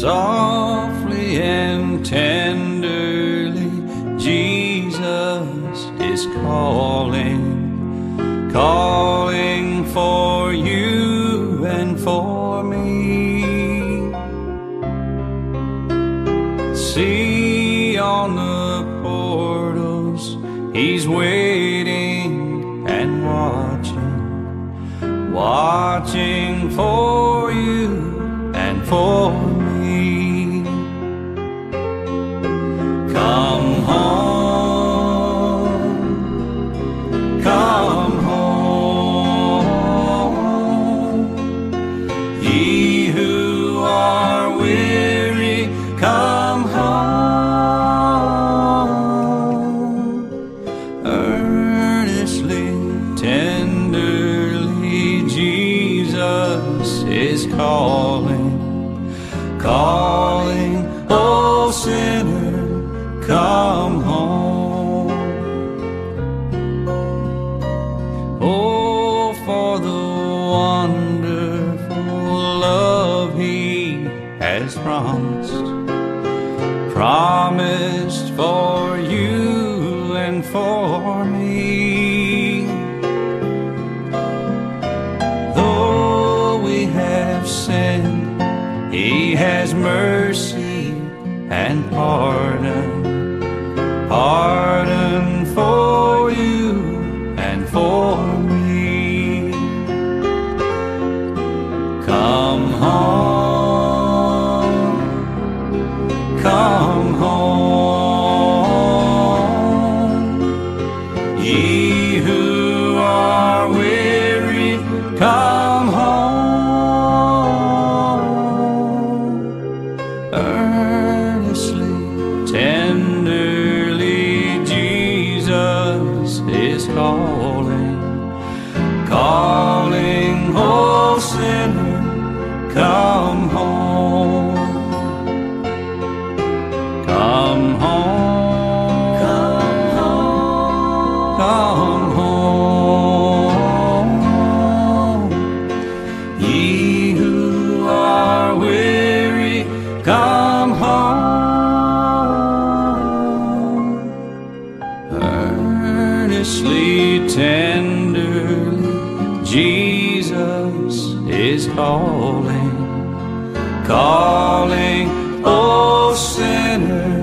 Softly and tenderly, Jesus is calling, calling for you and for me. See on the portals, He's waiting and watching, watching for you and for me. Is calling, calling, oh sinner, come home. Oh, for the wonderful love He has promised, promised for you and for me. Have sinned, He has mercy and pardon, calling, calling, oh sinner, come home. Come home, come home, come home. Ye who are weary, come graciously, tenderly, Jesus is calling, calling, oh sinner.